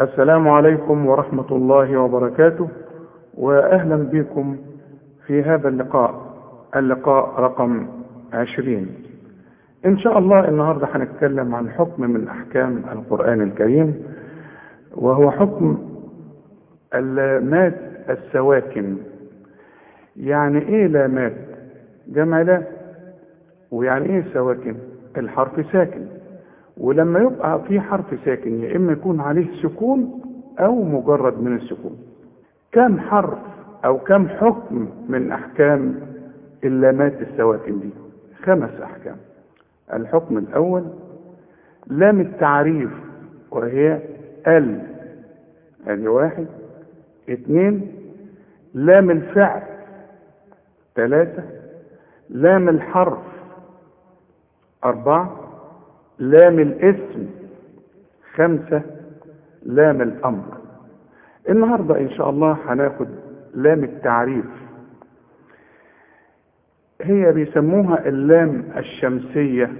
السلام عليكم ورحمة الله وبركاته وأهلا بكم في هذا اللقاء اللقاء رقم عشرين. إن شاء الله النهاردة هنتكلم عن حكم من أحكام القرآن الكريم وهو حكم اللامات السواكن. يعني إيه لامات جمع لا ويعني إيه سواكن؟ الحرف ساكن. ولما يبقى في حرف ساكن يا إما يكون عليه سكون أو مجرد من السكون. كم حرف أو كم حكم من أحكام اللامات السواكن دي؟ خمس أحكام. الحكم الأول لام التعريف وهي ال ادي واحد. اثنين لام الفعل ثلاثة. لام الحرف أربعة. لام الاسم خمسة لام الأمر. النهاردة إن شاء الله هناخد لام التعريف. هي بيسموها اللام الشمسية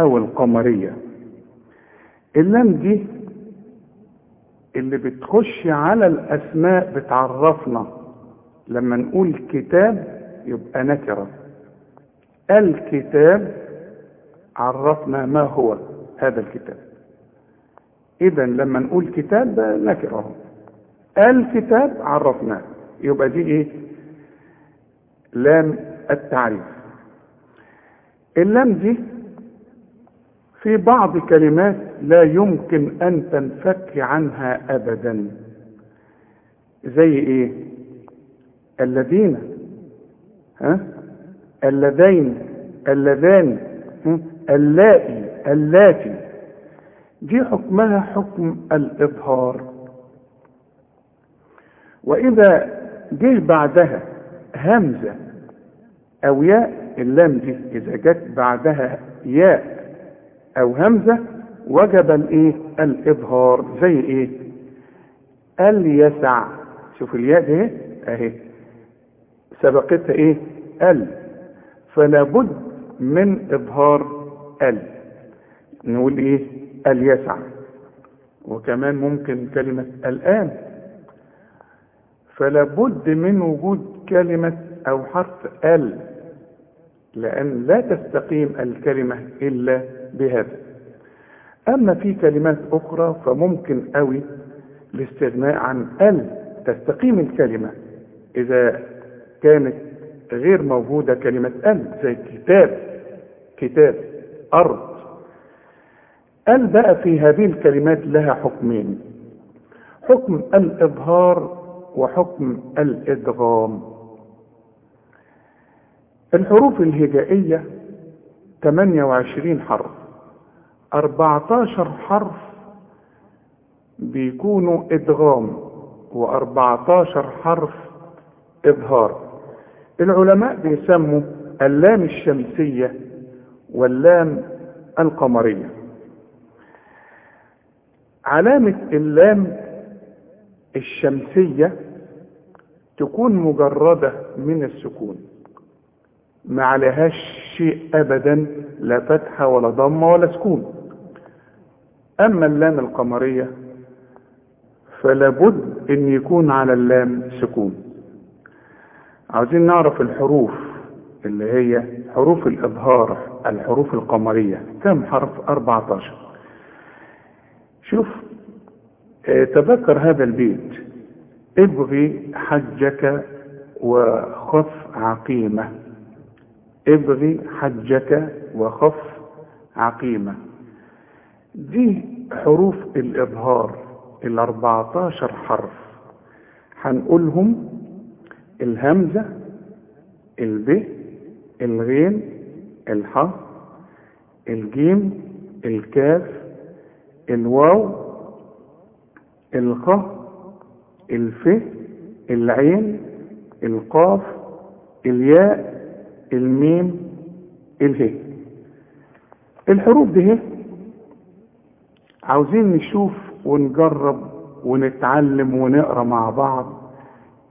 أو القمرية. اللام دي اللي بتخش على الأسماء بتعرفنا. لما نقول كتاب يبقى نكرة. الكتاب عرفنا ما هو هذا الكتاب. إذا لما نقول كتاب نكرة. الكتاب عرفناه. يبقى دي إيه؟ لام التعريف. اللام دي في بعض كلمات لا يمكن أن تنفك عنها أبدا. زي إيه؟ الذين ها؟ اللذين اللذان اللائي اللاتي. دي حكمها حكم الإظهار. وإذا جه بعدها همزة أو ياء اللام دي إذا جت بعدها ياء أو همزة وجب الإيه؟ الإظهار. زي إيه؟ اليسع. شوف الياء دي أهي. سبقتها إيه؟ ال. فلا بد من إظهار ال. نقول إيه؟ اليسع وكمان ممكن كلمة الآن. فلا بد من وجود كلمة أو حرف ال لأن لا تستقيم الكلمة إلا بهذا. أما في كلمات أخرى فممكن أوي الاستغناء عن ال تستقيم الكلمة. إذا كانت غير موجودة كلمة ال زي كتاب. كتاب. أرض ال بقى في هذه الكلمات لها حكمين حكم الإظهار وحكم الإدغام. الحروف الهجائية 28 حرف 14 حرف بيكونوا إدغام و14 حرف إظهار. العلماء بيسموا اللام الشمسية واللام القمرية. علامة اللام الشمسية تكون مجردة من السكون. ما عليهاش شيء ابدا لا فتحة ولا ضمة ولا سكون. أما اللام القمرية فلا بد أن يكون على اللام سكون. عاوزين نعرف الحروف اللي هي حروف الإظهار الحروف القمرية. كم حرف؟ 14 شوف آه تذكر هذا البيت. ابغي حجك وخف عقيمة. ابغي حجك وخف عقيمة. دي حروف الإظهار الأربعتاشر حرف. هنقولهم الهمزة الب الغين الح الجيم الكاف الواو الخ الف العين القاف الياء الميم اله. الحروف دي عاوزين نشوف ونجرب ونتعلم ونقرأ مع بعض.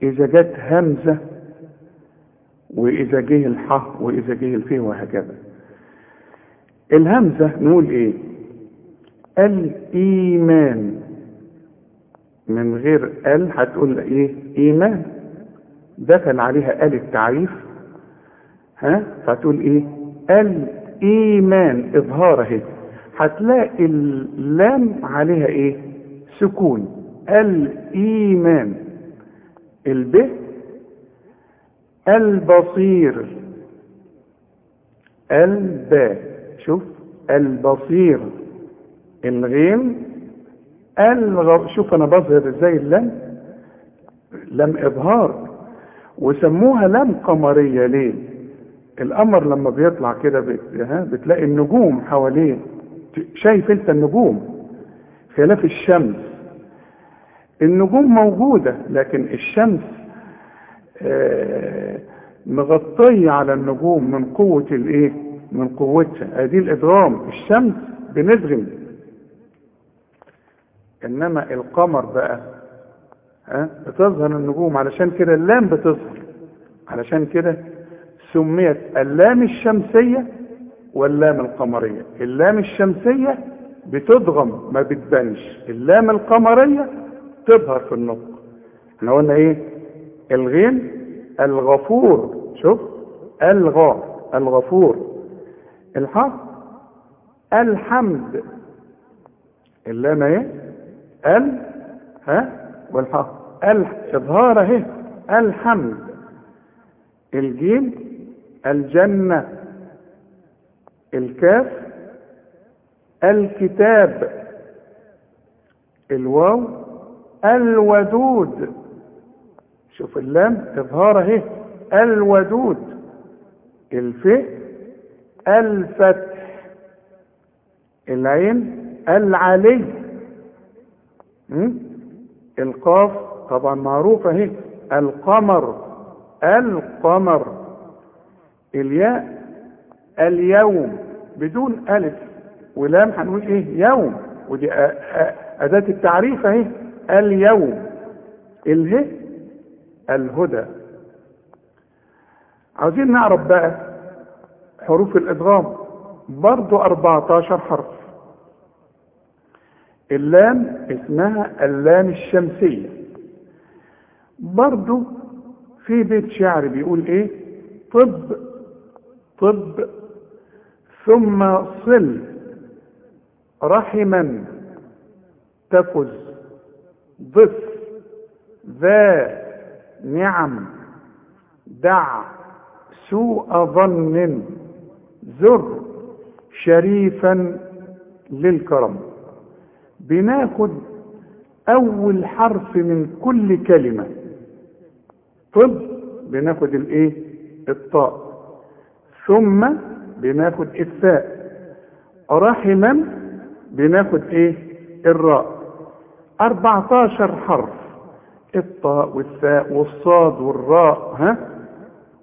إذا جت همزة وإذا جه الح وإذا جه الف وهكذا. الهمزة نقول إيه؟ الإيمان. من غير ال هتقول إيه؟ إيمان. دخل عليها ال التعريف. ها؟ فتقول إيه؟ الإيمان. إظهار أهي. هتلاقي اللام عليها إيه؟ سكون. الإيمان. الب البصير. الباء شوف البصير. الغين. الغ... شوف أنا بظهر إزاي اللام لم إظهار. وسموها لام قمرية ليه؟ القمر لما بيطلع كده بتلاقي النجوم حواليه. شايف أنت النجوم؟ خلاف الشمس. النجوم موجودة لكن الشمس آه مغطيه على النجوم من قوة الإيه؟ من قوتها ادي الإدغام الشمس بندغم إنما القمر بقى ها؟ بتظهر النجوم. علشان كده اللام بتظهر. علشان كده سميت اللام الشمسية واللام القمرية. اللام الشمسية بتضغم ما بتبانش. اللام القمرية تظهر في النطق. إحنا قلنا إيه؟ الغين الغفور. شوف الغا الغفور. الحق الحمد. اللام إيه ال ها والحق ال اظهار اهي الحمد. الجيم الجنة. الكاف الكتاب. الواو الودود. شوف اللام إظهار اهي الودود. الف الفتح. العين العلي? القاف طبعا معروفة اهي القمر. القمر. الياء اليوم. بدون ألف ولام هنقول إيه؟ يوم. ودي أداة التعريف اهي اليوم. اله الهدى. عاوزين نعرف بقى حروف الإدغام. برضو 14 حرف. اللام اسمها اللام الشمسية. برضو في بيت شعر بيقول إيه؟ طب طب ثم صل. رحما. تفز. ضف ذا. نعم. دع سوء ظن. زر شريفا للكرم. بناخد أول حرف من كل كلمة. طب بناخد الإيه؟ الطاء. ثم بناخد الثاء. رحما بناخد إيه؟ الراء. 14 حرف. الطاء والثاء والصاد والراء ها؟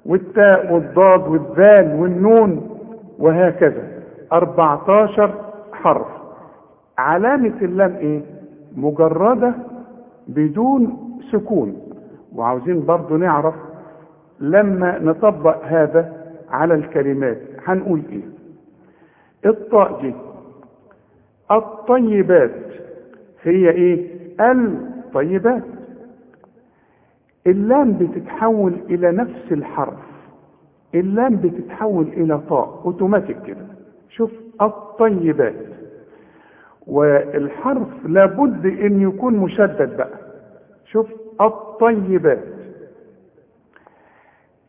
والتاء والضاد والذال والنون وهكذا. 14 حرف. علامة اللام إيه؟ مجردة بدون سكون. وعاوزين برضو نعرف لما نطبق هذا على الكلمات. هنقول إيه؟ الطاء دي. الطيبات. هي إيه؟ الطيبات. اللام بتتحول إلى نفس الحرف. اللام بتتحول إلى طاء أوتوماتيك كده. شوف الطيبات. والحرف لابد إن يكون مشدد بقى. شوف الطيبات.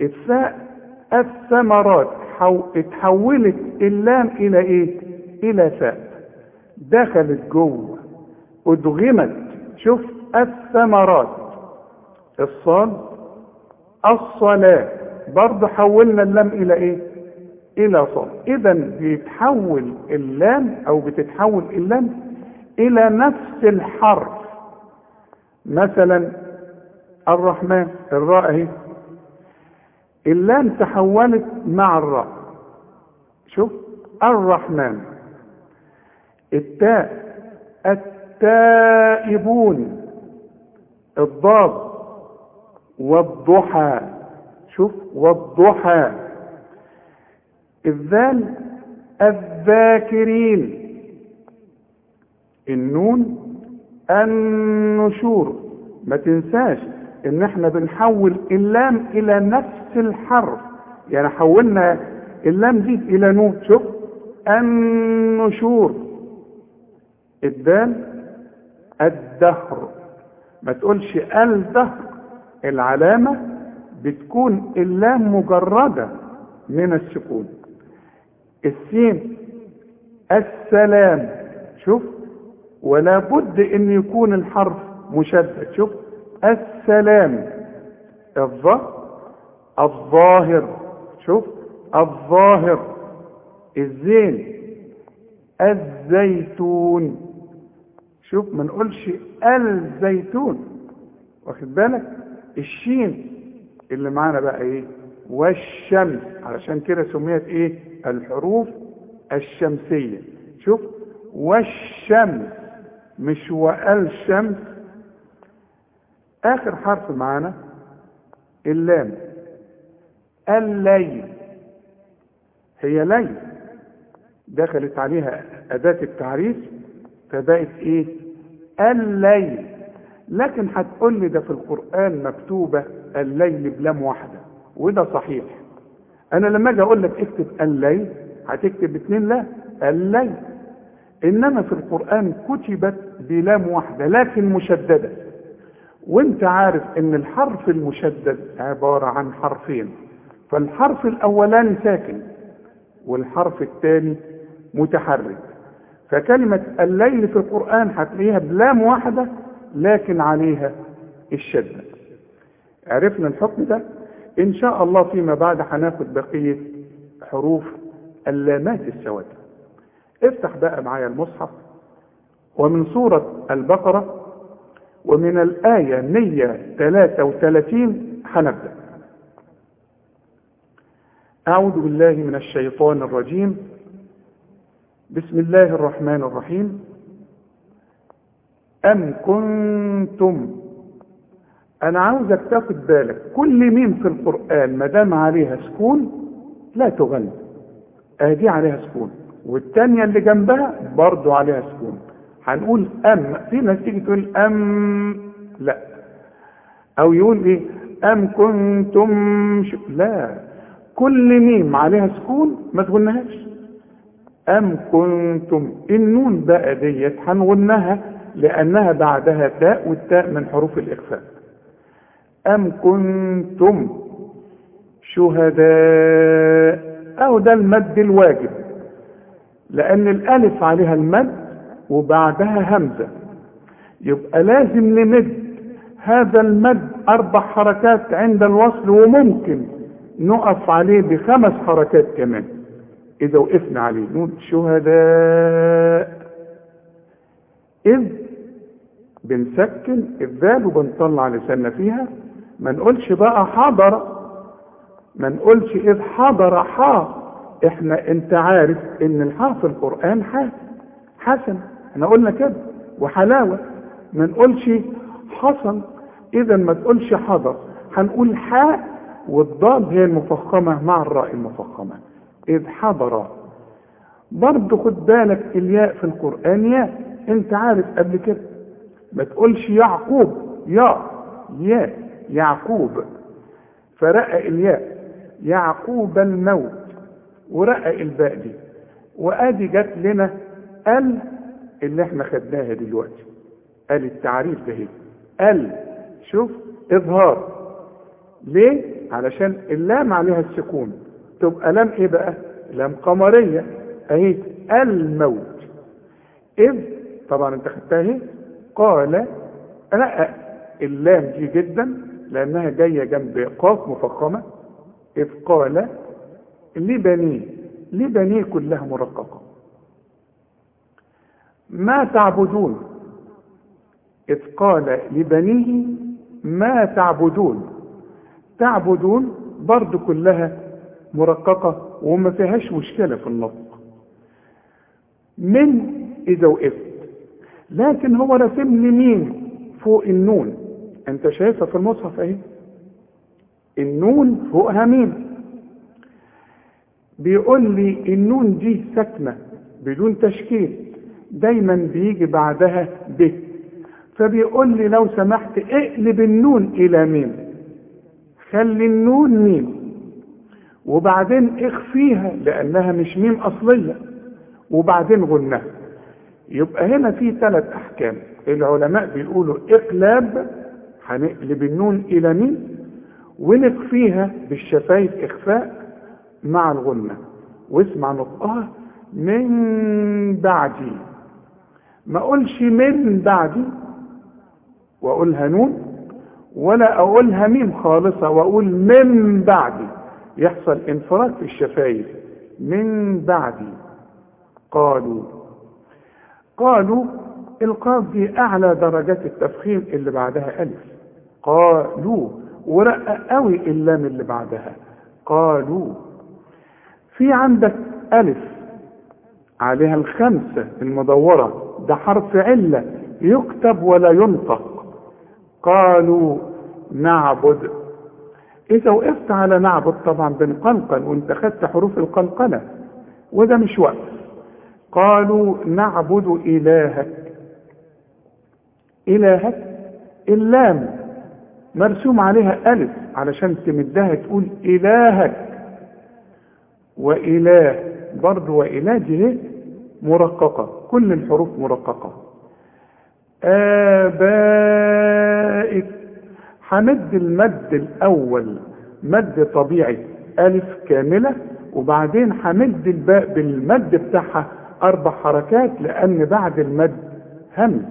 الثاء الثمرات حو... اتحولت اللام إلى إيه؟ إلى ثاء. دخلت جوه. أدغمت. شوف الثمرات. الصاد الصلاة. برضه حولنا اللام إلى إيه؟ إلى صاد. إذا بيتحول اللام أو بتتحول اللام إلى نفس الحرف. مثلا الرحمن الراء أهي. اللام تحولت مع الراء. شوف الرحمن. التاء التائبون. الضاد. والضحى. شوف والضحى. الذال الذاكرين. النون النشور. ما تنساش إن إحنا بنحول اللام إلى نفس الحرف. يعني حولنا اللام دي إلى نون. شوف النشور. الدال الدهر. ما تقولش الدهر. العلامة بتكون اللام مجردة من السكون. السين السلام شوف ولا بد إن يكون الحرف مشدد شوف السلام الظهر الظاهر شوف الظاهر. الزين الزيتون شوف ما نقولش الزيتون واخد بالك؟ الشين اللي معانا بقى إيه؟ والشمس. علشان كده سميت إيه؟ الحروف الشمسية. شوف والشمس مش والشمس آخر حرف معانا اللام. الليل. هي ليل. دخلت عليها أداة التعريف فبقت إيه؟ الليل. لكن هتقول لي ده في القرآن مكتوبة الليل بلام واحدة وده صحيح. أنا لما أجي أقول لك اكتب الليل هتكتب اتنين لا الليل. إنما في القرآن كتبت بلام واحدة لكن مشددة. وأنت عارف إن الحرف المشدد عبارة عن حرفين فالحرف الأولاني ساكن والحرف الثاني متحرك. فكلمة الليل في القرآن هتلاقيها بلام واحدة لكن عليها الشدة عرفنا الحكم ده. إن شاء الله فيما بعد هناخد بقية حروف اللامات السواد. افتح بقى معايا المصحف. ومن سورة البقرة ومن الآية 133 هنبدأ. أعوذ بالله من الشيطان الرجيم. بسم الله الرحمن الرحيم. أم كنتم؟ أنا عاوزك تاخد بالك كل ميم في القرآن ما دام عليها سكون لا تغني. أدي عليها سكون. والتانية اللي جنبها برضو عليها سكون. هنقول أم. في ناس تيجي تقول أم. لا. أو يقول إيه؟ أم كنتم؟ ش... لا. كل ميم عليها سكون ما تغنهاش أم كنتم؟ النون بقى ديت هنغنها لأنها بعدها تاء والتاء من حروف الإخفاء أم كنتم شهداء؟ أو ده المد الواجب. لأن الألف عليها المد وبعدها همزة. يبقى لازم نمد هذا المد أربع حركات عند الوصل وممكن نقف عليه بخمس حركات كمان. إذا وقفنا عليه نقول شهداء. إذ بنسكن الذال وبنطلع لساننا فيها. ما نقولش بقى حضر ما نقولش إذ حضر حا. إحنا أنت عارف إن الحاء في القرآن حسن حسن إحنا قلنا كده. وحلاوة. ما نقولش حصل إذا ما تقولش حضر. هنقول حاء والضاد هي المفخمة مع الراء المفخمة. إذ حضر. برضه خد بالك الياء في القرآن ياء. أنت عارف قبل كده ما تقولش يعقوب. يا. ياء يعقوب. فرقق الياء. يعقوب الموت. ورقق الباء دي. وأدي جت لنا ال اللي إحنا خدناها دلوقتي. ال التعريف ده ال. شوف إظهار. ليه؟ علشان اللام عليها السكون. تبقى لام إيه بقى؟ لام قمرية. أهي. الموت. إذ طبعا أنت خدتها أهي. قال لا اللام دي جدا لأنها جاية جنب قاف مفخمة. إذ قال لبنيه لبنيه كلها مرققة. ما تعبدون؟ إذ قال لبنيه ما تعبدون؟ تعبدون برضو كلها مرققة وما فيهاش مشكلة في النطق. من إذا وقفت؟ لكن هو رسم لي ميم فوق النون. انت شايفها في المصحف اهي. النون فوقها ميم بيقول لي النون دي ساكنة بدون تشكيل دايما بيجي بعدها ب. فبيقول لي لو سمحت اقلب النون إلى ميم خلي النون ميم وبعدين اخفيها لأنها مش ميم أصلية. وبعدين غنها يبقى هنا في ثلاث أحكام. العلماء بيقولوا إقلاب هنقلب النون إلى ميم ونخفيها بالشفايف إخفاء مع الغنة واسمع نطقها من بعدي. ما أقولش من بعدي وأقولها نون ولا أقولها ميم خالصة وأقول من بعدي. يحصل انفراد في الشفايف. من بعدي. قالوا قالوا القاف دي أعلى درجات التفخيم اللي بعدها ألف. قالوا ورقق قوي اللام اللي بعدها. قالوا في عندك ألف عليها الخمسة المدورة ده حرف علة يكتب ولا ينطق. قالوا نعبد. إذا وقفت على نعبد طبعا بنقلقل وانت خدت حروف القلقله وده مش وقف. قالوا نعبد إلهك. إلهك اللام مرسوم عليها ألف علشان تمدها تقول إلهك. وإله برضه وإله دي مرققة كل الحروف مرققة. آبائك. هند المد الأول مد طبيعي ألف كاملة وبعدين همد الباء بالمد بتاعها أربع حركات لأن بعد المد همز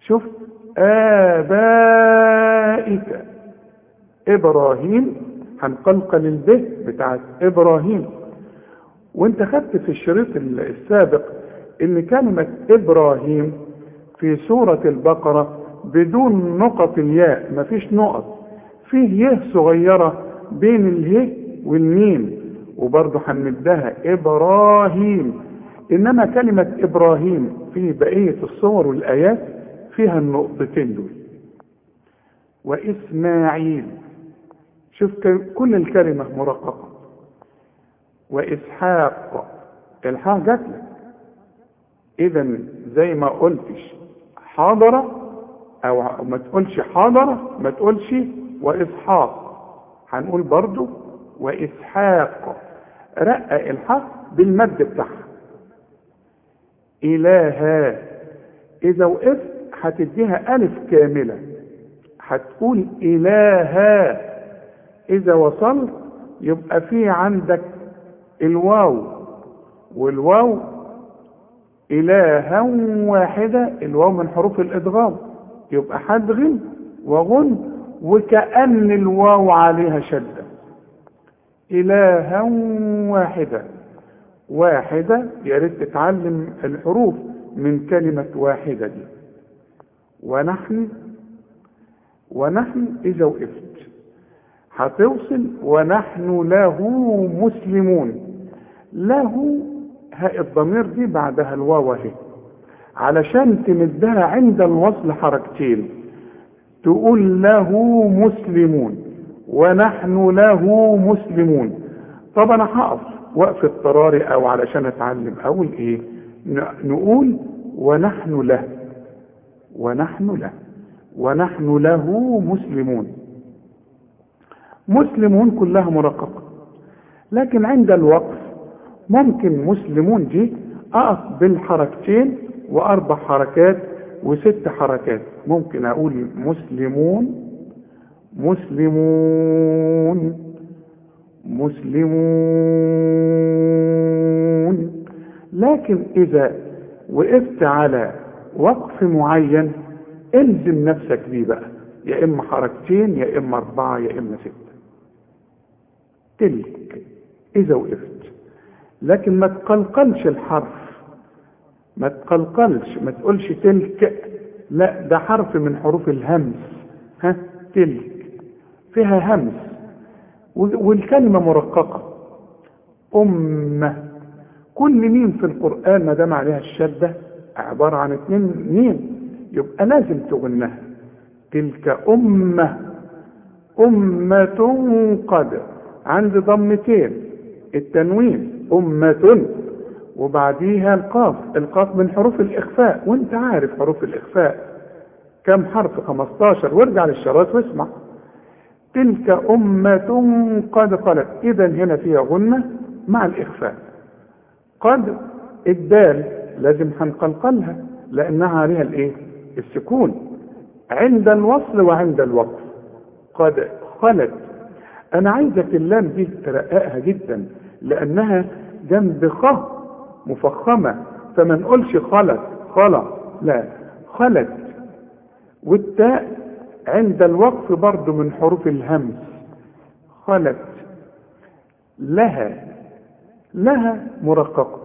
شفت آبائك. إبراهيم هنقلقل الب بتاعت إبراهيم. وانت خدت في الشريط السابق إن كلمة إبراهيم في سورة البقرة بدون نقط الياء مفيش نقط. فيه يه صغيرة بين اله والميم. وبرضه هنمدها إبراهيم. إنما كلمة إبراهيم في بقية الصور والآيات فيها النقطتين دول. وإسماعيل شوف كل الكلمة مرققة. وإسحاق الحاء جات لك. إذا زي ما قلتش حاضرة أو ما تقولش حاضرة ما تقولش وإسحاق. هنقول برضو وإسحاق. رقق الحاء بالمد بتاعها. إلها إذا وقفت هتديها ألف كاملة. هتقول إلها إذا وصلت يبقى في عندك الواو. والواو إلها واحدة الواو من حروف الإدغام. يبقى هدغم وغن وكأن الواو عليها شدة. إلها واحدة. واحدة يا ريت تتعلم الحروف من كلمة واحدة دي. ونحن ونحن إذا وقفت هتوصل ونحن له مسلمون. له هاء الضمير دي بعدها الواو اهي. علشان تمدها عند الوصل حركتين. تقول له مسلمون ونحن له مسلمون. طب أنا هقف. وقف اضطراري أو علشان اتعلم أقول إيه نقول ونحن له ونحن له ونحن له مسلمون. مسلمون كلها مرققة. لكن عند الوقف ممكن مسلمون دي أقف بالحركتين وأربع حركات وست حركات. ممكن أقول مسلمون مسلمون. مسلمون. لكن إذا وقفت على وقف معين إلزم نفسك بيه بقى. يا إما حركتين يا إما أربعة يا إما ستة. تلك إذا وقفت. لكن ما تقلقلش الحرف. ما تقلقلش ما تقولش تلك. لا ده حرف من حروف الهمس. ها تلك. فيها همس. والكلمة مرققة. أمة. كل ميم في القرآن ما دام عليها الشدة عبارة عن اتنين ميم يبقى لازم تغنها. تلك أمة. أمة قد عند ضمتين. التنوين أمة. وبعديها القاف. القاف من حروف الإخفاء. وانت عارف حروف الإخفاء. كم حرف؟ 15 وارجع للشرايط واسمع. تلك أمة قد خلت. إذا هنا فيها غنة مع الإخفاء. قد الدال لازم هنقلقلها لأنها عليها الإيه؟ السكون. عند الوصل وعند الوقف. قد خلت. أنا عايزك اللام دي ترققها جدا لأنها جنب خ مفخمة. فما نقولش خلت خلا لا خلت. والتاء عند الوقف برضو من حروف الهمس. خلت. لها. لها مرققة.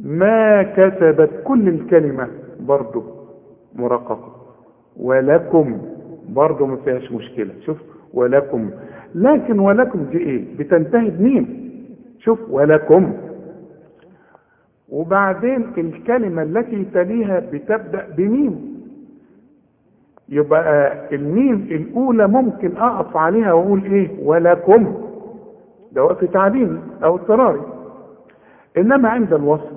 ما كسبت كل الكلمة برضو مرققة. ولكم. برضو ما فيهاش مشكلة. شوف. ولكم. لكن ولكم دي إيه؟ بتنتهي بميم شوف. ولكم. وبعدين الكلمة التي تليها بتبدأ بميم. يبقى الميم الأولى ممكن أقف عليها وأقول إيه؟ ولكم. ده وقف تعليمي أو اضطراري. إنما عند الوصل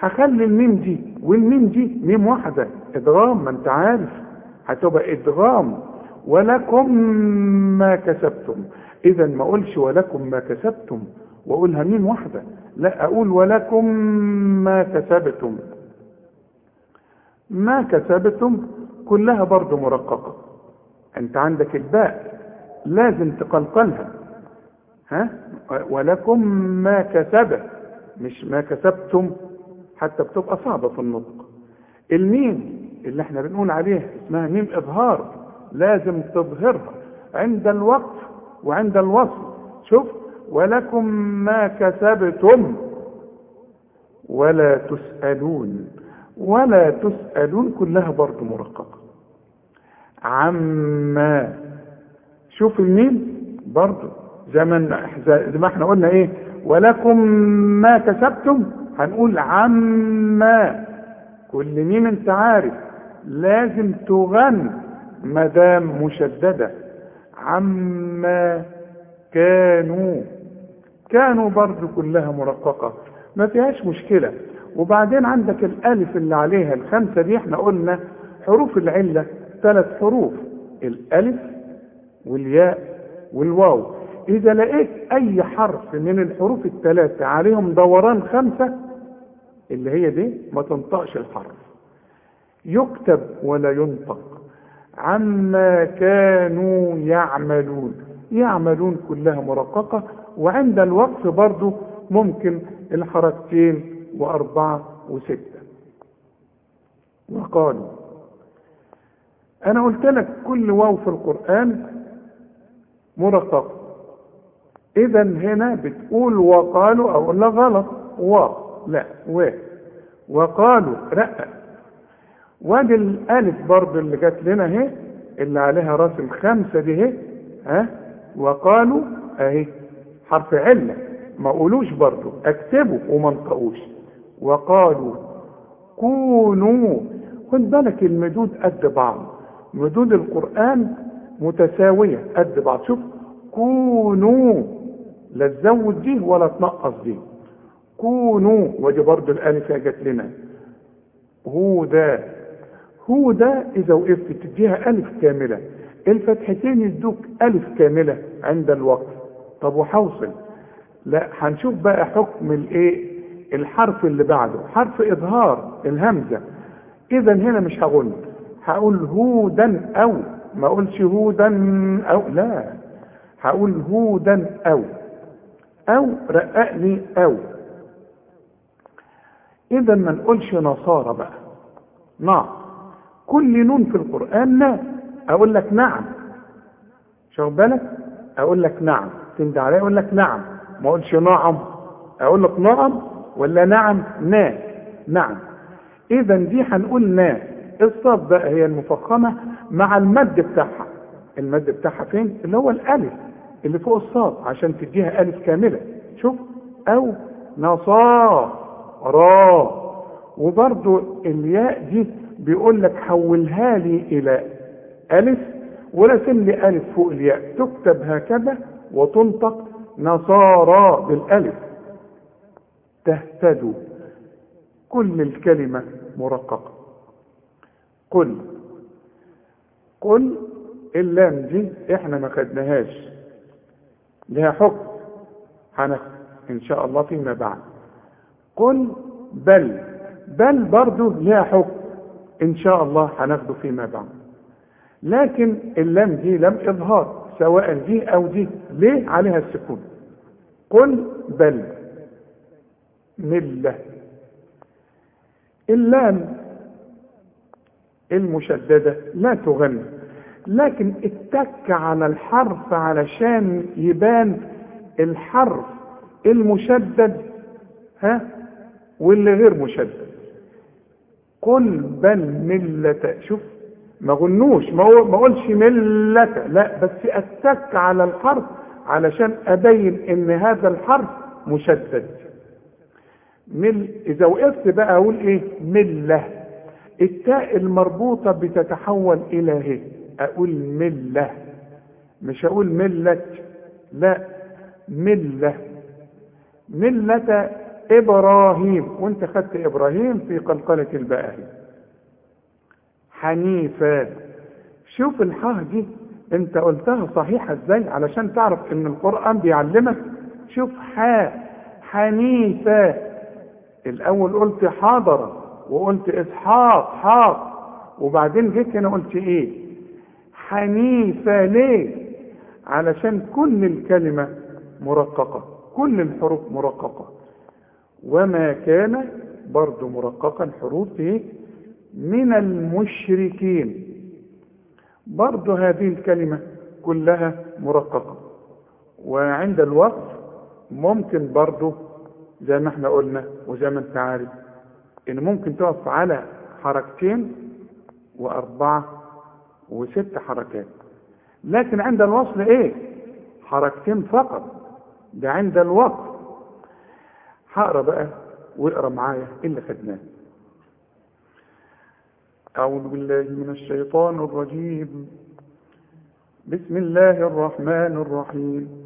هخلي الميم دي والميم دي ميم واحدة إدغام ما أنت عارف. هتبقى إدغام. ولكم ما كسبتم. إذا ما أقولش ولكم ما كسبتم وأقولها ميم واحدة. لا أقول ولكم ما كسبتم. ما كسبتم كلها برضو مرققة. أنت عندك الباء لازم تقلقلها. ها؟ ولكم ما كسب مش ما كسبتم حتى بتبقى صعبة في النطق. الميم اللي إحنا بنقول عليها اسمها ميم إظهار لازم تظهرها. عند الوقف وعند الوصل شوف ولكم ما كسبتم. ولا تسألون ولا تسألون كلها برضه مرققة. عما. شوف الميم برضه زي ما زي ما إحنا قلنا إيه ولكم ما كسبتم هنقول عما. كل ميم انت عارف لازم تغن مدام مشددة. عما كانوا. كانوا برضه كلها مرققة ما فيهاش مشكلة. وبعدين عندك الألف اللي عليها الخمسة دي إحنا قلنا حروف العلة. ثلاث حروف الألف والياء والواو. إذا لقيت أي حرف من الحروف الثلاثة عليهم دوران خمسة اللي هي دي ما تنطقش الحرف. يكتب ولا ينطق. عما كانوا يعملون. يعملون كلها مرققة وعند الوقف برضو ممكن الحركتين وأربعة وستة. وقالوا أنا قلت لك كل واو في القرآن مرقق. إذا هنا بتقول وقالوا أو لا غلط. و لا و. وقالوا رقق وادي الألف برضه اللي جت لنا اهي اللي عليها راس الخمسة دي اهي ها؟ وقالوا اهي حرف علة ما قولوش برضه اكتبوا وما انطقوش. وقالوا كونوا خد بالك المدود قد بعض. مدود القرآن متساوية. قد بعض شوف كونوا لا تزود دي ولا تنقص دي كونوا ودي برضه الالف جت لنا. هودا هودا إذا وقفت تديها ألف كاملة. الفتحتين يدوك ألف كاملة عند الوقف طب وحوصل؟ لا هنشوف بقى حكم الإيه؟ الحرف اللي بعده. حرف إظهار الهمزة. اذا هنا مش هقول هقول هودا أو ما أقولش هودا أو لا. هقول هودا أو. أو رققني أو. إذا ما نقولش نصارى بقى. نعم. كل نون في القرآن لا أقول لك نعم. شوف بالك؟ أقول لك نعم. تندى عليا أقول لك نعم. ما أقولش نعم. أقول لك نعم ولا نعم؟ نا. نعم. إذا دي هنقول نا. الصاد بقى هي المفخمة مع المد بتاعها. المد بتاعها فين؟ اللي هو الألف اللي فوق الصاد عشان تديها ألف كاملة. شوف. أو نصا را وبرضو الياء دي بيقول لك حولها لي إلى ألف ورسم لي ألف فوق الياء. تكتب هكذا وتنطق نصارى بالألف. تهتدوا. كل الكلمة مرققة. قل. قل اللام دي إحنا ما خدناهاش. لها حكم. هناخد إن شاء الله فيما بعد. قل بل. بل برضه لها حكم. إن شاء الله هناخده فيما بعد. لكن اللام دي لم إظهار. سواء دي أو دي ليه؟ عليها السكون. قل بل. ملة. اللام المشددة لا تغني. لكن اتك على الحرف علشان يبان الحرف المشدد ها؟ واللي غير مشدد. قل بل ملة شوف ما غنوش ما اقولش ملة لا بس اتك على الحرف علشان أبين إن هذا الحرف مشدد. مل إذا وقفت بقى أقول إيه؟ ملة. التاء المربوطة بتتحول إلى هي أقول ملة. مش أقول ملة. لا. ملة. ملة إبراهيم. وانت خدت إبراهيم في قلقلة الباء حنيفا شوف الحاء دي. انت قلتها صحيحة إزاي؟ علشان تعرف إن القرآن بيعلمك. شوف حاء. حنيفا الأول قلت حاضر وقلت إسحاق حاق وبعدين جيت هنا قلت إيه؟ حنيفة ليه؟ علشان كل الكلمة مرققة كل الحروف مرققة. وما كان برضو مرققا الحروف إيه؟ من المشركين. برضو هذه الكلمة كلها مرققة. وعند الوقف ممكن برضو زي ما إحنا قلنا وزي ما أنت عارف ان ممكن تقف على حركتين وأربعة وست حركات. لكن عند الوصل إيه؟ حركتين فقط. ده عند الوقف هقرا بقى واقرأ معايا اللي خدناه. أعوذ بالله من الشيطان الرجيم. بسم الله الرحمن الرحيم.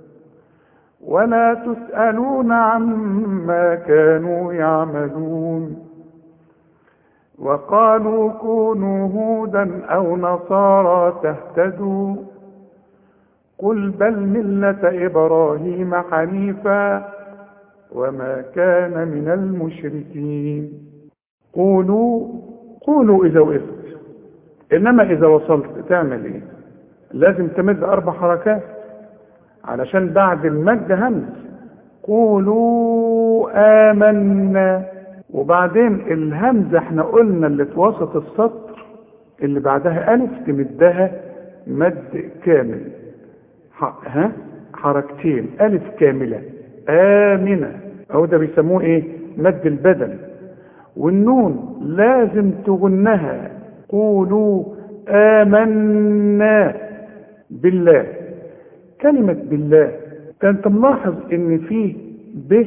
ولا تسألون عما كانوا يعملون. وقالوا كونوا هودا أو نصارى تهتدوا. قل بل ملة إبراهيم حنيفا وما كان من المشركين. قولوا قولوا إذا وقفت إنما إذا وصلت تعمل إيه؟ لازم تمد أربع حركات. علشان بعد المد همز قولوا آمنا. وبعدين الهمزة إحنا قلنا اللي في وسط السطر اللي بعدها ألف تمدها مد كامل. ها؟ حركتين ألف كاملة. آمنة. أو ده بيسموه إيه؟ مد البدن. والنون لازم تغنها. قولوا آمنا بالله. كلمة بالله. كنت ملاحظ ان فيه ب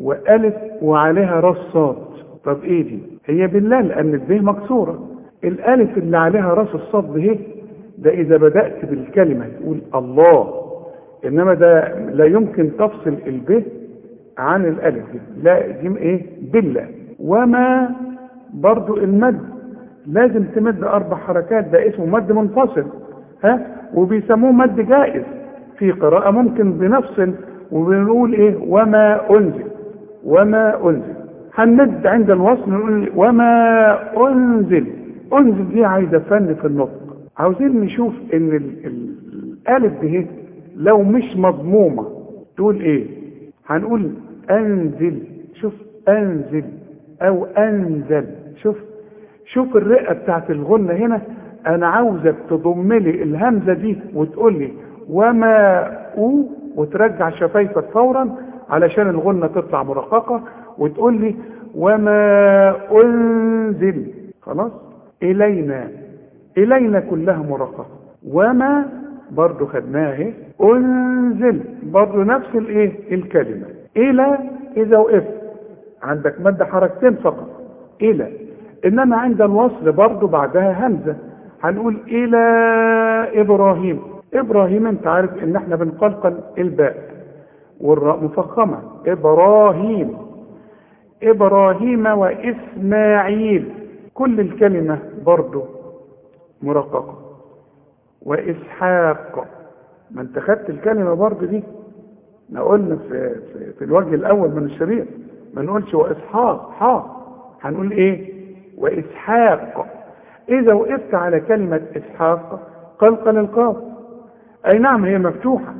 وألف وعليها راس صاد. طب إيه دي؟ هي بالله لأن الب مكسورة. الألف اللي عليها راس الصاد دي ده إذا بدأت بالكلمة تقول الله. إنما ده لا يمكن تفصل الب عن الألف. دي لا دي إيه؟ بالله. وما برضو المد. لازم تمد أربع حركات. ده اسمه مد منفصل. ها؟ وبيسموه مد جائز. في قراءة ممكن بنفصل وبنقول إيه؟ وما أنزل. وما أنزل. هنمد عند الوصل نقول وما أنزل. أنزل دي عايزة فن في النطق. عاوزين نشوف إن ال- ال- الألف دي لو مش مضمومة تقول إيه؟ هنقول أنزل. شوف أنزل أو أنزل. شوف. شوف الرئة بتاعت الغنة هنا. أنا عاوزك تضم لي الهمزة دي وتقول لي وما أو وترجع شفايفك فورا علشان الغنة تطلع مرققة وتقول لي وما أنزل. خلاص؟ إلينا إلينا كلها مرققة. وما برضو خدناها أنزل. برضو نفس الإيه؟ الكلمة. إلى إذا وقفت. عندك مد حركتين فقط. إلى. إنما عند الوصل برضو بعدها همزة. هنقول إلى إبراهيم. إبراهيم أنت عارف إن إحنا بنقلقل الباء والراء مفخمة. إبراهيم. إبراهيم وإسماعيل. كل الكلمة برضو مرققة. وإسحاق. ما أنت خدت الكلمة برضو دي؟ إحنا قلنا في, في, في الوجه الأول من الشريط. ما نقولش وإسحاق. حا هنقول إيه؟ وإسحاق. إذا وقفت على كلمة إسحاق قلقل القاف. أي نعم هي مفتوحة.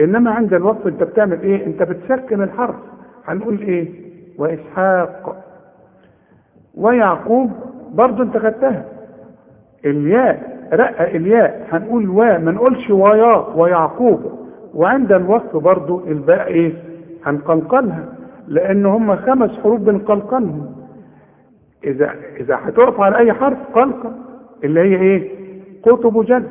إنما عند الوقف أنت بتعمل إيه؟ أنت بتسكن الحرف. هنقول إيه؟ وإسحاق. ويعقوب برضو أنت خدتها. الياء رقق الياء. هنقول و ما نقولش ويا ويعقوب. وعند الوقف برضو الباء إيه؟ هنقلقلها لأن هم خمس حروف بنقلقلهم. إذا إذا هتقف على اي حرف قلقل اللي هي إيه؟ قطب جد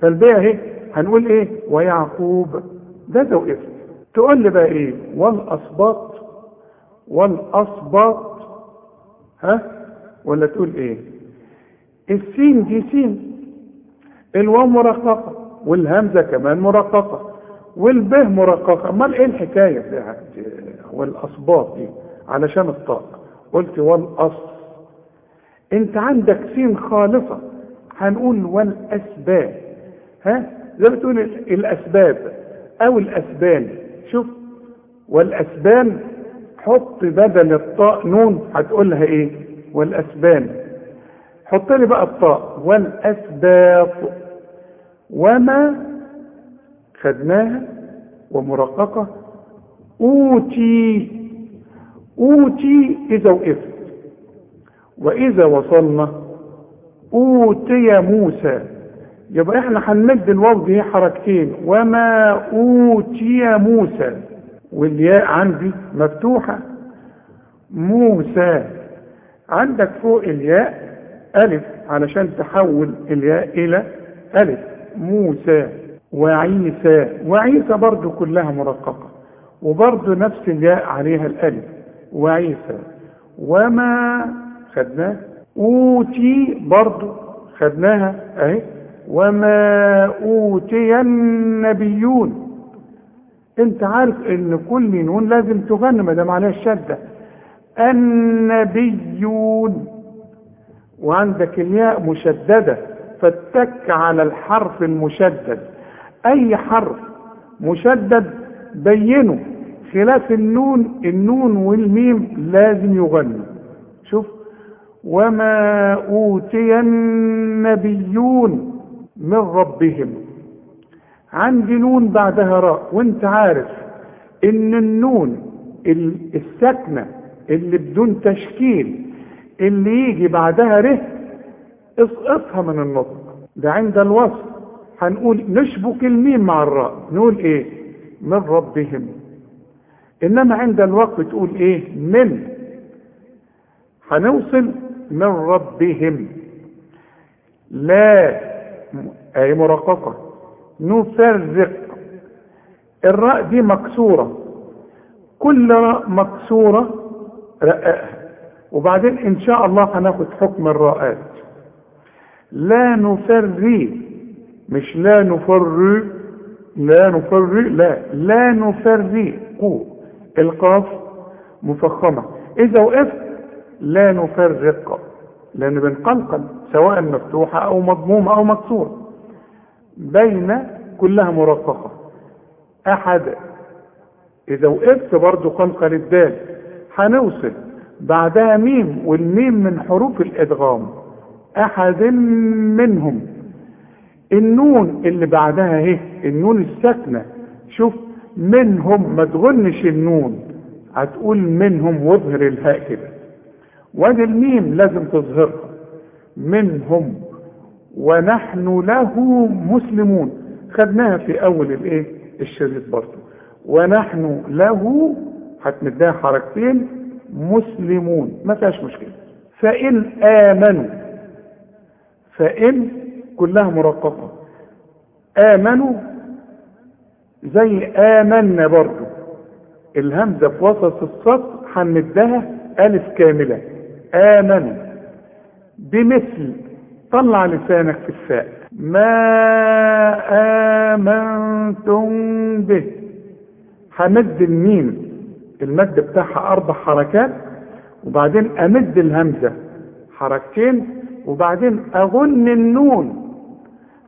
فالباء اهي هنقول إيه؟ ويعقوب ده ذو اسم. تقول لي بقى إيه؟ والاسباط والاسباط ها؟ ولا تقول إيه؟ السين دي سين. الواو مرققة والهمزة كمان مرققة والبه مرققة. أمال إيه الحكاية بتاعت والاسباط دي علشان الطاء قلت والأص. أنت عندك سين خالصة. هنقول والأسباب. ها؟ زي ما تقول الأسباب أو الأسبان. شوف والأسبان حط بدل الطاء نون هتقولها إيه؟ والأسبان. حط لي بقى الطاء. والاسباط وما خدناها ومرققة. أوتي. أوتي إذا وقفت. وإذا وصلنا أوتي موسى. يبقى إحنا هنمد الواو دي حركتين. وما أوتي موسى والياء عندي مفتوحة. موسى عندك فوق الياء ألف علشان تحول الياء إلى ألف. موسى وعيسى وعيسى برضو كلها مرققة وبرضو نفس الياء عليها الألف. وعيسى وما خدناه. أوتي برضو خدناها أهي. وما أوتي النبيون. أنت عارف إن كل نون لازم تغنى ما دام عليها الشدة. النبيون. وعندك الياء مشددة فاتك على الحرف المشدد. أي حرف مشدد بينه خلاف النون النون والميم لازم يغنوا. شوف. وما أوتي النبيون. من ربهم. عندي نون بعدها راء وانت عارف إن النون الساكنه اللي بدون تشكيل اللي يجي بعدها ره اسقطها من النطق. ده عند الوصف. هنقول نشبك الميم مع الراء. نقول إيه؟ من ربهم. إنما عند الوقف تقول إيه؟ من. هنوصل من ربهم. لا. أي مرققة. نفرق. الراء دي مكسورة. كل راء مكسورة رققها وبعدين إن شاء الله هناخد حكم الراءات لا نفري مش لا نفر لا نفر لا. لا نفري قو. القاف مفخمة. إذا وقفت لا نفرق. لأن بنقلقل سواء مفتوحة أو مضمومة أو مكسورة بين كلها مرققة أحد إذا وقفت برضو قلقل الدال هنوصل بعدها ميم والميم من حروف الإدغام. أحد منهم. النون اللي بعدها اهي النون الساكنة. شوف منهم ما تغنش النون. هتقول منهم واظهر الهاء كده. وادي الميم لازم تظهرها منهم ونحن له مسلمون. خدناها في أول الإيه؟ الشريط برضه ونحن له هتمدها حركتين مسلمون. ما فيهاش مشكلة. فإن آمنوا فإن كلها مرققة. آمنوا زي آمنا برضه الهمزة في وسط السطر هنمدها ألف كاملة. امنوا بمثل طلع لسانك في الفاء ما آمنتم به. همد الميم المد بتاعها أربع حركات وبعدين أمد الهمزة حركتين وبعدين أغن النون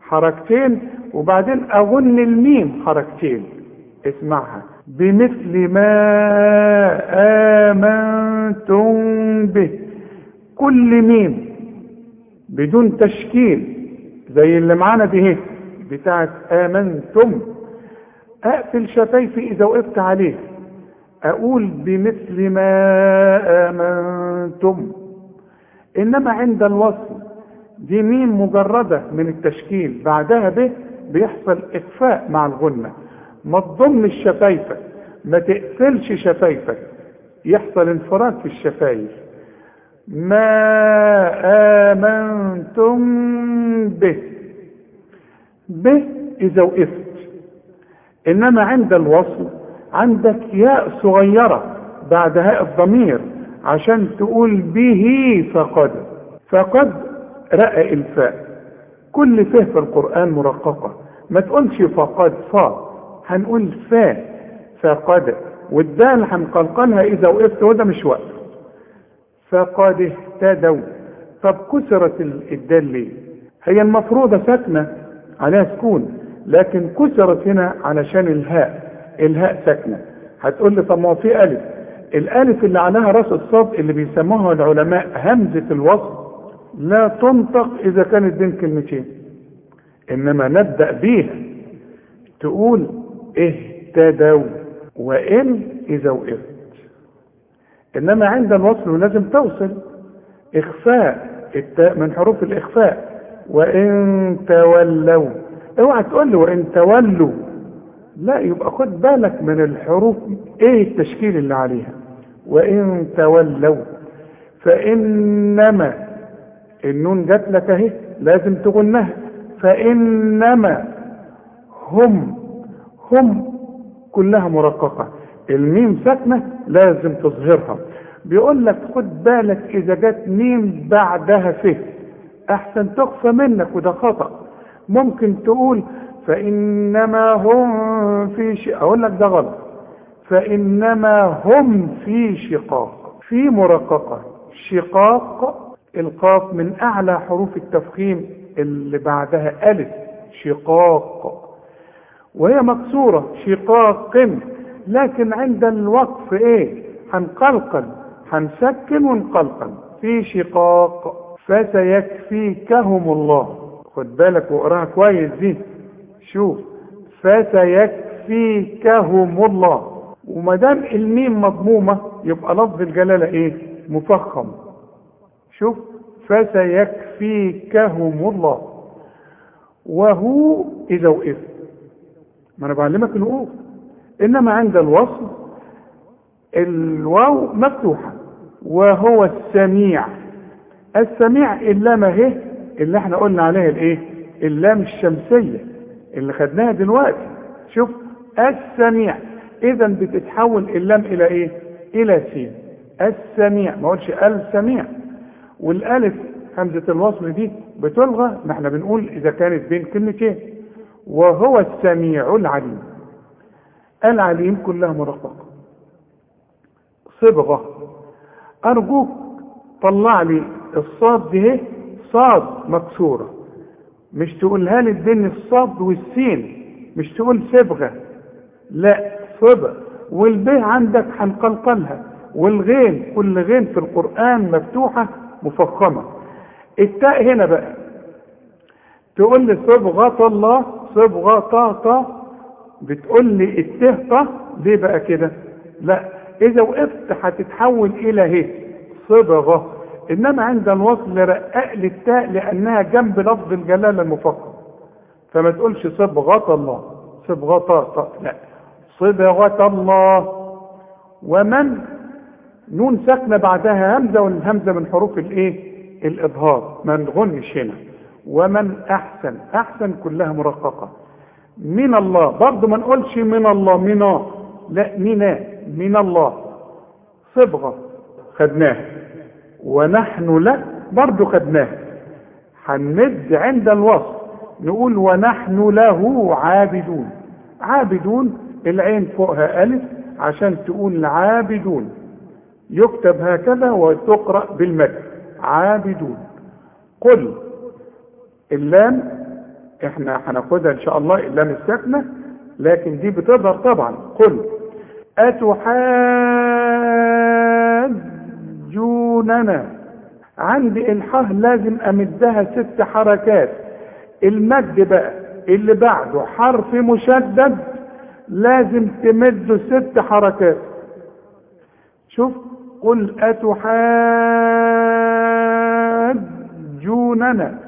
حركتين وبعدين أغن الميم حركتين. اسمعها. بمثل ما آمنتم به. كل ميم بدون تشكيل زي اللي معانا دي اهي بتاعت آمنتم. أقفل شفايفي إذا وقفت عليه. أقول بمثل ما آمنتم. إنما عند الوصل دي ميم مجردة من التشكيل. بعدها به بيحصل إخفاء مع الغنة. ما تضمش شفايفك ما تقفلش شفايفك. يحصل انفراد في الشفايف. ما آمنتم به. به إذا وقفت إنما عند الوصل عندك ياء صغيرة بعد هاء الضمير عشان تقول به فقد. فقد رقق الفاء. كل فه في القرآن مرققة. ما تقولش فقد فا هنقول فا فقد. والدال هنقلقلها إذا وقفت وده مش وقف. فقد اهتدوا. طب كسرت الدال ليه هي المفروضة ساكنة عليها سكون لكن كسرت هنا علشان الهاء. الهاء ساكنة. هتقول لي طب ما هو في ألف. الألف اللي عليها رأس الصاد اللي بيسموها العلماء همزة الوصل لا تنطق إذا كانت بين كلمتين. إنما نبدأ بيها. تقول اهتدوا. وإن إذا وقفت إنما عند الوصل لازم توصل. إخفاء التاء من حروف الإخفاء. وإن تولوا. أوعى تقول لي وإن تولوا. لا يبقى خد بالك من الحروف إيه التشكيل اللي عليها. وإن تولوا. فإنما النون جات لك أهي لازم تغنها فإنما هم هم كلها مرققة. الميم ساكنة لازم تظهرها. بيقول لك خد بالك إذا جت ميم بعدها ف. أحسن تخفى منك وده خطأ. ممكن تقول فإنما هم في ش... أقول لك ده غلط. فإنما هم في شقاق. في مرققة. شقاق القاف من أعلى حروف التفخيم اللي بعدها ألف. شقاق. وهي مكسورة. شقاق. لكن عند الوقف إيه؟ هنقلقل هنسكن ونقلقل في شقاق فسيكفيكهم الله. خد بالك واقراها كويس دي. شوف فسيكفيكهم الله. وما دام الميم مضمومة يبقى لفظ الجلالة إيه؟ مفخم. شوف فسيكفيكهم الله. وهو إذا وقف. ما أنا بعلمك الوقوف. إنما عند الوصل الواو مفتوحة. وهو السميع. السميع اللام اهي اللي إحنا قلنا عليها الإيه؟ اللام الشمسية اللي خدناها دلوقتي. شوف السميع. إذا بتتحول اللام إلى إيه؟ إلى سين. السميع. ما قلتش السميع والألف همزة الوصل دي بتلغى. ما إحنا بنقول إذا كانت بين كلمتين وهو السميع العليم. العليم كلها مرققة. صبغة. أرجوك طلع لي الصاد دي صاد مكسورة. مش تقولها لي الدين الصاد والسين مش تقول صبغة. لا صبغ والبيه عندك هنقلقلها. والغين كل غين في القرآن مفتوحة مفخمة. التاء هنا بقى. تقول لي صبغة الله صبغة طا طا بتقول لي التهطة ليه بقى كده. لا. إذا وقفت هتتحول إلى هي صبغة. إنما عند الوصل رقق للتاء لأنها جنب لفظ الجلالة المفخم فما تقولش صبغة الله. صبغة لا. صبغة الله. ومن نون ساكنة بعدها همزة والهمزة من حروف الإيه؟ الإظهار. ما نغنش هنا. ومن أحسن. أحسن كلها مرققة. من الله. برضه ما نقولش من الله. منا لا منا من الله. صبغة خدناها. ونحن له برضه خدناها. هنمد عند الوصف. نقول ونحن له عابدون. عابدون العين فوقها ألف عشان تقول عابدون. يكتب هكذا وتقرأ بالمد. عابدون. قل اللام إحنا هناخدها إن شاء الله اللام الساكنة لكن دي بتظهر طبعا. قل أتحاجوننا؟ عندي الحاه لازم أمدها ست حركات. المد بقى اللي بعده حرف مشدد لازم تمده ست حركات. شوف قل أتحاجوننا؟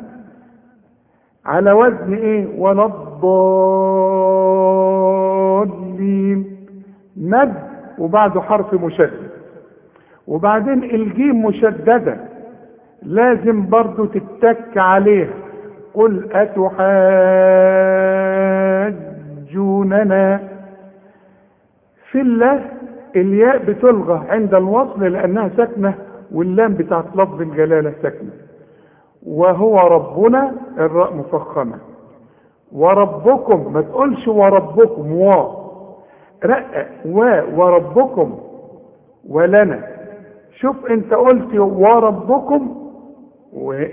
على وزن إيه؟ ولا الضالين. مد وبعده حرف مشدد. وبعدين الجيم مشددة. لازم برضو تتك عليها. قل أتحاجوننا. في الله الياء بتلغى عند الوصل لأنها ساكنة واللام بتاعت لفظ الجلالة ساكنة. وهو ربنا الراء مفخمة. وربكم ما تقولش وربكم و رقق و وربكم ولنا. شوف انت قلت وربكم.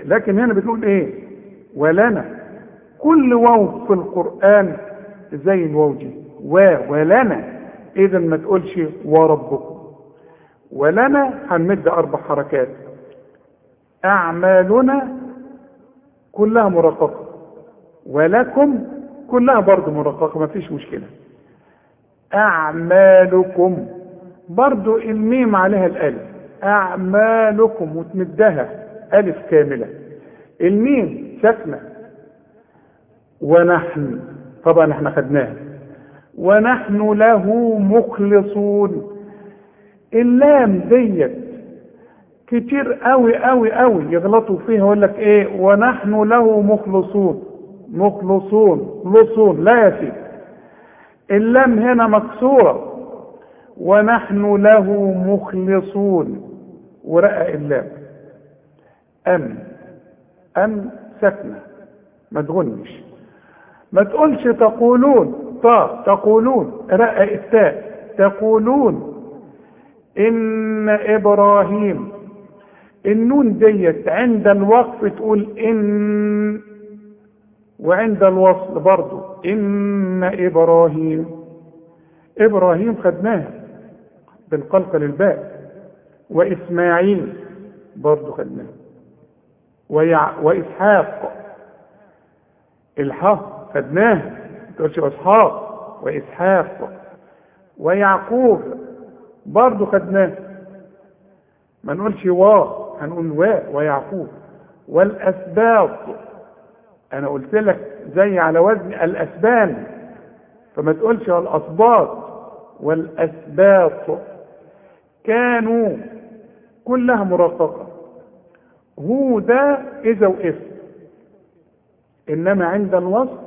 لكن هنا بتقول إيه؟ ولنا. كل واو في القرآن زي الواو دي و ولنا. اذا ما تقولش وربكم. ولنا هنمد أربع حركات. أعمالنا كلها مرققة. ولكم كلها برضه مرققة. ما فيش مشكلة. أعمالكم. برضه الميم عليها الألف. أعمالكم وتمدها ألف كاملة. الميم ساكنه ونحن. طبعا إحنا خدناها ونحن له مخلصون. اللام ديت كتير قوي قوي قوي يغلطوا فيها يقول لك إيه؟ ونحن له مخلصون. مخلصون. لصون لا يا سيدي. اللام هنا مكسوره ونحن له مخلصون. ورقق اللام أم. أم ساكنة. ما تغنش ما تقولش تقولون. طا. تقولون. رقق التاء. تقولون. إن إبراهيم. النون ديت عند الوقف تقول إن وعند الوصل برضو. إن إبراهيم إبراهيم خدناها بالقلقل الباء وإسماعيل برضو خدناها ويع... وإسحاق الحاء خدناها تقولش إسحاق وإسحاق. ويعقوب برضو خدناه. ما نقولش وا هنقول وا ويعقوب. والأسباط أنا قلت لك زي على وزن الأسبان فما تقولش الاسباط والأسباط كانوا كلها مرققه هو ده إذا وقفت إنما عند الوصف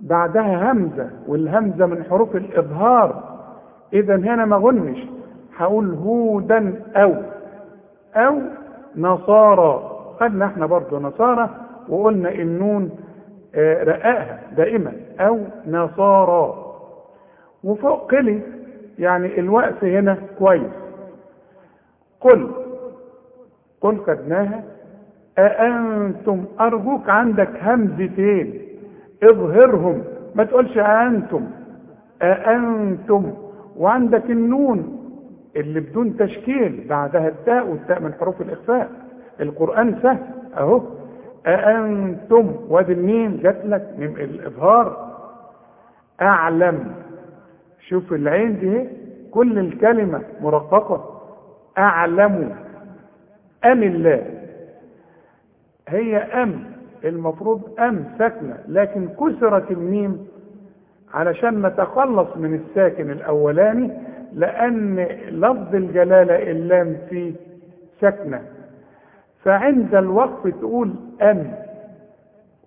بعدها همزة والهمزة من حروف الإظهار. إذا هنا ما غنش. هقول هودا أو أو نصارى. خدنا إحنا برضو نصارى. وقلنا النون آه رقاها دائما أو نصارى. وفوق قلي يعني الوقف هنا كويس. قل قل خدناها. أأنتم أرجوك عندك همزتين. اظهرهم. ما تقولش أنتم أأنتم. وعندك النون اللي بدون تشكيل بعدها التاء والتاء من حروف الإخفاء. القرآن سهل أهو. أأنتم وادي الميم جات لك من الإظهار. أعلم. شوف العين دي كل الكلمة مرققة. أعلم. أم الله. هي أم. المفروض أم ساكنة لكن كسرت الميم علشان نتخلص من الساكن الأولاني لأن لفظ الجلالة اللام فيه ساكنة. فعند الوقف تقول أم.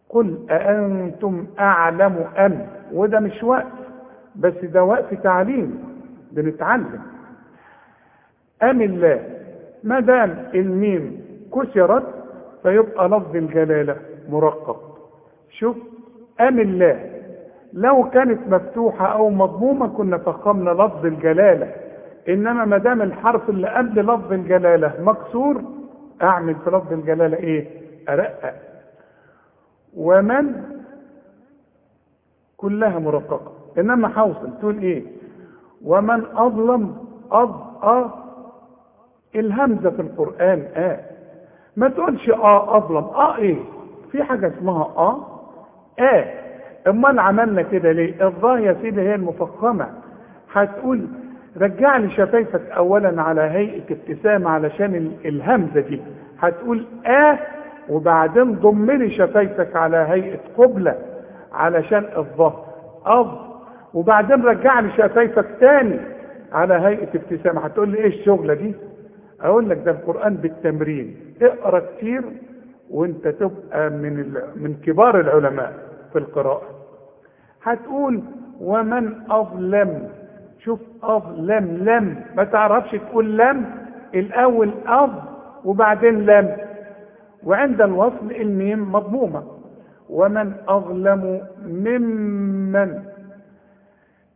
قل أأنتم أعلم أم. وده مش وقف بس ده وقف تعليم بنتعلم. أم الله ما دام الميم كسرت فيبقى لفظ الجلالة مرقق شوف أم الله لو كانت مفتوحة أو مضمومة كنا فخمنا لفظ الجلالة إنما ما دام الحرف اللي قبل لفظ الجلالة مكسور أعمل في لفظ الجلالة إيه؟ أرقق. ومن كلها مرققة. إنما حوصل تقول إيه؟ ومن أظلم أض أ الهمزة في القرآن آ. ما تقولش آ أظلم. آ إيه؟ في حاجة اسمها آ. آ. أمال عملنا كده ليه؟ الظاهر يا سيدي هي المفخمة. هتقول رجع لي شفايفك اولا على هيئة ابتسامة علشان الهمزة دي. هتقول آه وبعدين ضم لي شفايفك على هيئة قبلة علشان الظهر. اض وبعدين رجع لي شفايفك تاني على هيئة ابتسامة. هتقول لي إيه الشغلة دي؟ أقول لك ده القرآن بالتمرين. اقرأ كتير وأنت تبقى من. من كبار العلماء في القراءة. هتقول ومن أظلم. شوف أظلم لم ما تعرفش تقول لم الأول أظ وبعدين لم وعند الوصل الميم مضمومة. ومن أظلم ممن.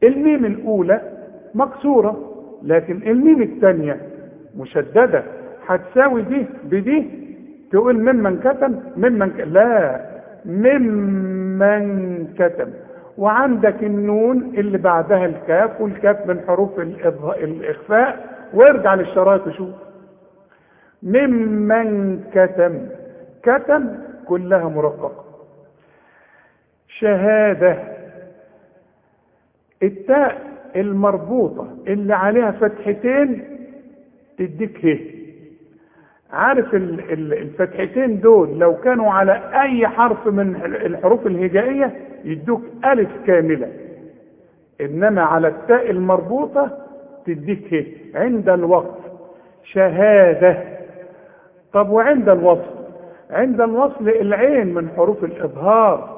الميم الأولى مكسورة لكن الميم الثانية مشددة. هتساوي دي بدي تقول ممن كتم ممن ك... لا ممن كتب وعندك النون اللي بعدها الكاف والكاف من حروف الإخفاء. وارجع للشرايط وشوف. ممن كتم. كتم كلها مرققة. شهادة. التاء المربوطة اللي عليها فتحتين تديك هي عارف الفتحتين دول لو كانوا على أي حرف من الحروف الهجائية يدوك ألف كاملة. إنما على التاء المربوطة تديك هي عند الوقف شهادة. طب وعند الوصل عند الوصل العين من حروف الإظهار.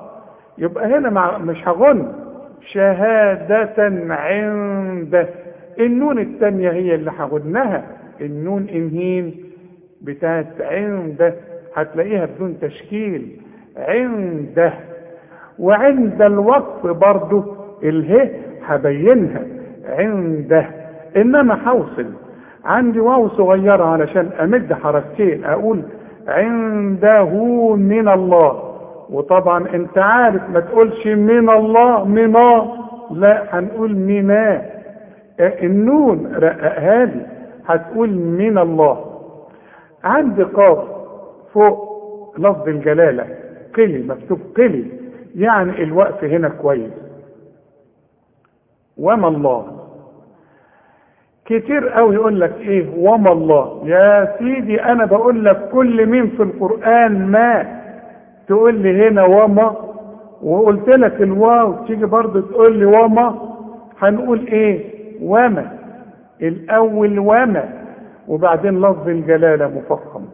يبقى هنا مش هغن. شهادة عند. النون الثانية هي اللي هغنها. النون إنهين بتاعت عنده هتلاقيها بدون تشكيل. عنده وعند الوقف برضه اله هبينها. عنده. إنما حوصل. عندي واو صغيرة علشان أمد حركتين أقول عنده من الله. وطبعا أنت عارف ما تقولش من الله منا لا هنقول منا النون رققها لي هتقول من الله. عندي قاف فوق لفظ الجلالة قلي مكتوب قلي. يعني الوقف هنا كويس. وما الله. كتير قوي يقول لك إيه؟ وما الله. يا سيدي أنا بقول لك كل مين في القرآن ما تقول لي هنا وما وقلت لك الواو تيجي برضه تقول لي وما هنقول إيه؟ وما. الأول وما وبعدين لفظ الجلالة مفخم.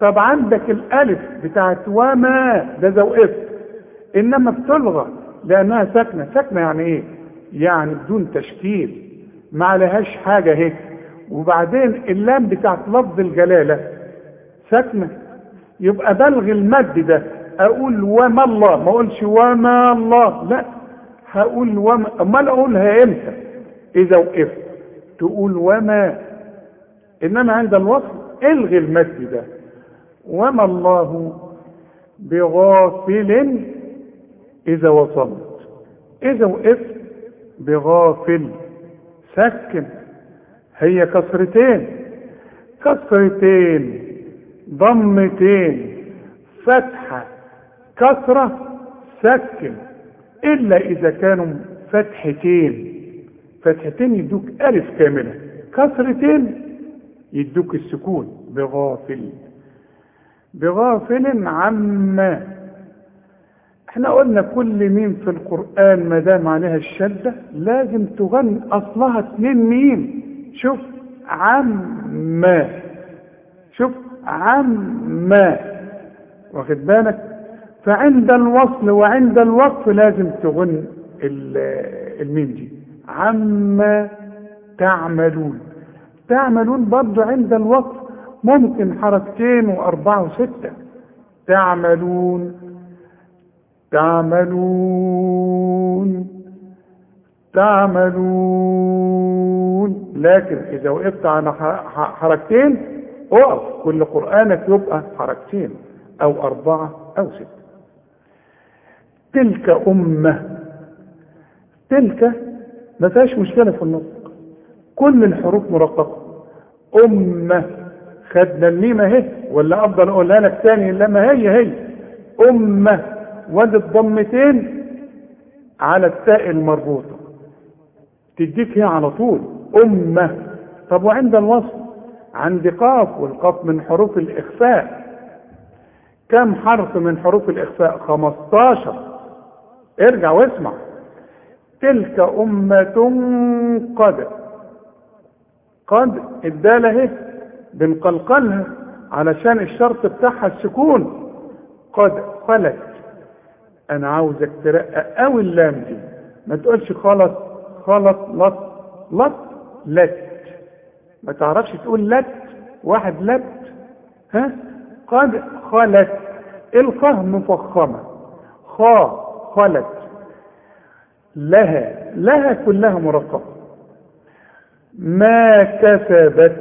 طب عندك الألف بتاعت وما ده زوقف إنما بتلغى لأنها ساكنة. ساكنة يعني إيه؟ يعني بدون تشكيل ما عليهاش حاجة هيك. وبعدين اللام بتاعت لفظ الجلالة ساكنة. يبقى بلغي المد ده أقول وما الله. ما أقولش وما الله. لا هقول وما أمال أقولها إمتى؟ إذا وقفت. تقول وما. إنما عند الوصل إلغي المد ده. وما الله بغافل إذا وصلت. إذا وقفت بغافل سكن. هي كسرتين. كسرتين ضمتين. فتحة كسرة سكن. إلا إذا كانوا فتحتين. فتحتين يدوك ألف كاملة. كسرتين يدوك السكون. بغافل. بغافل عما إحنا قلنا كل ميم في القرآن ما دام عليها الشدة لازم تغني أصلها اتنين ميم. شوف عما شوف عما واخد بالك؟ فعند الوصل وعند الوقف لازم تغن الميم دي. عما تعملون. تعملون برضو عند الوقف. ممكن حركتين وأربعة وستة. تعملون. تعملون. تعملون. لكن إذا وقفت على حركتين اقف كل قرآنك يبقى حركتين أو أربعة أو ستة. تلك أمة تلك ما فيهاش مشكلة في النطق. كل الحروف مرققة. أمة. خدنا الميم أهي ولا أفضل أقولها لك تاني لما هي هي. أمة. وادي الضمتين على التاء المربوطة تديك هي على طول. أمة. طب وعند الوصل عند قاف والقاف من حروف الإخفاء. كم حرف من حروف الإخفاء؟ 15 ارجع واسمع. تلك أمة قد. قد الدالة اهي بنقلقلها علشان الشرط بتاعها السكون. قد خلت. أنا عاوزك ترقق قوي اللام دي. ما تقولش خلط خلط لط لط لت. ما تعرفش تقول لت واحد لت. ها؟ قد خلت. الخاء مفخمة. خا خلت. لها لها كلها مرقبة ما كسبت.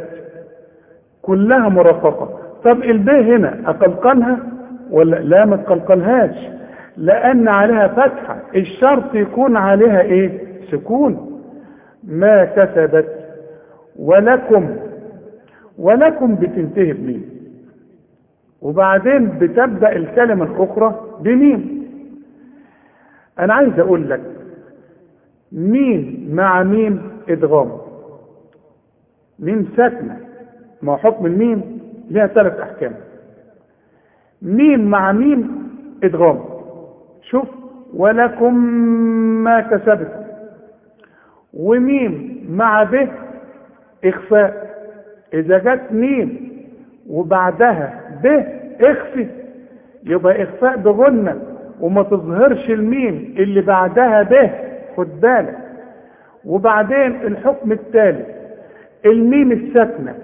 كلها مرققة. طب الباء هنا أقلقلها ولا لا ما تقلقلهاش؟ لأن عليها فتحة الشرط يكون عليها إيه؟ سكون. ما كسبت ولكم ولكم بتنتهي بمين؟ وبعدين بتبدأ الكلمة الأخرى بمين؟ أنا عايز أقول لك مين مع مين إدغام ميم ساكنة؟ ما حكم الميم لها ثلاث أحكام. ميم مع ميم إدغام شوف ولكم ما كسبت وميم مع به إخفاء. إذا جت ميم وبعدها به إخفي. يبقى إخفاء بغنة وما تظهرش الميم اللي بعدها به خد بالك. وبعدين الحكم الثالث الميم الساكنة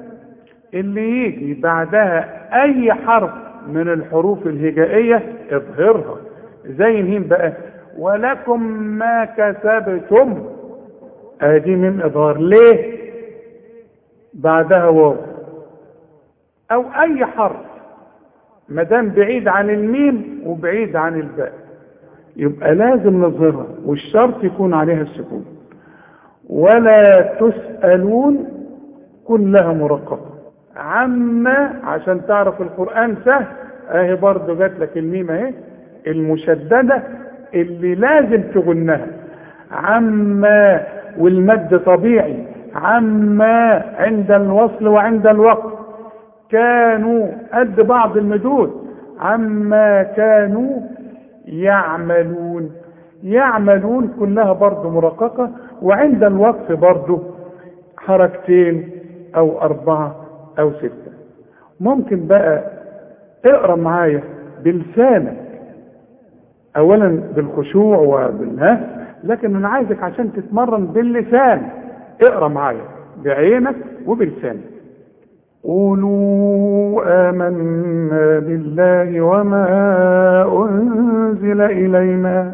اللي يجي بعدها أي حرف من الحروف الهجائية اظهرها. زي مين بقى. ولكم ما كسبتم. ادي من اظهار ليه؟ بعدها واو. أو أي حرف. ما دام بعيد عن الميم وبعيد عن الباء. يبقى لازم نظهرها والشرط يكون عليها السكون. ولا تسألون كلها مرققة. عما عشان تعرف القرآن سهل. أهي برضه جات لك الميم أهي. المشددة اللي لازم تغنها. عما والمد طبيعي. عما عند الوصل وعند الوقت. كانوا قد بعض المدود عما كانوا يعملون. يعملون كلها برضه مرققة وعند الوقف برضه حركتين أو أربعة أو ستة. ممكن بقى اقرأ معايا بلسانك. اولا بالخشوع وبالها لكن أنا عايزك عشان تتمرن باللسان. اقرأ معايا بعينك وبلسانك. قولوا آمنا بالله وما أنزل إلينا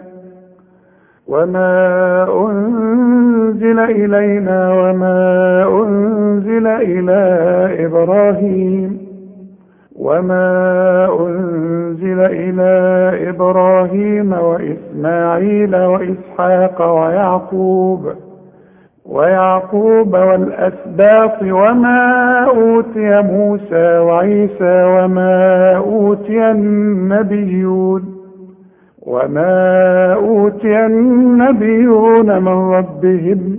وما أنزل إلينا وما أنزل إلى إبراهيم. وما أنزل إلى إبراهيم وإسماعيل وإسحاق ويعقوب ويعقوب والأسباط وما أوتي موسى وعيسى وما أوتي النبيون وما أوتي النبيون من ربهم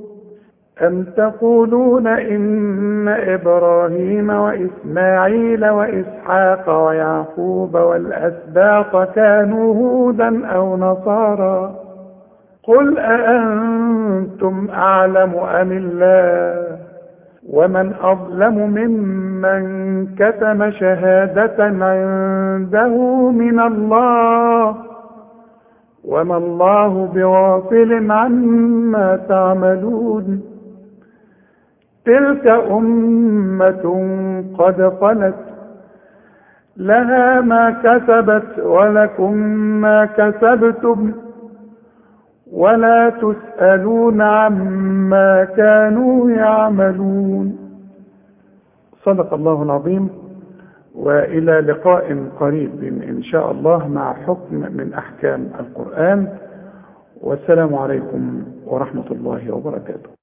أم تقولون إن إبراهيم وإسماعيل وإسحاق ويعقوب والأسباط كانوا هودا أو نصارى قل أأنتم أعلم أم الله؟ ومن أظلم ممن كتم شهادة عنده من الله؟ وما الله بغافل عما تعملون؟ تلك أمة قد خلت. لها ما كسبت ولكم ما كسبتم. ولا تسألون عما كانوا يعملون. صدق الله العظيم. وإلى لقاء قريب إن شاء الله مع حكم من أحكام القرآن. والسلام عليكم ورحمة الله وبركاته.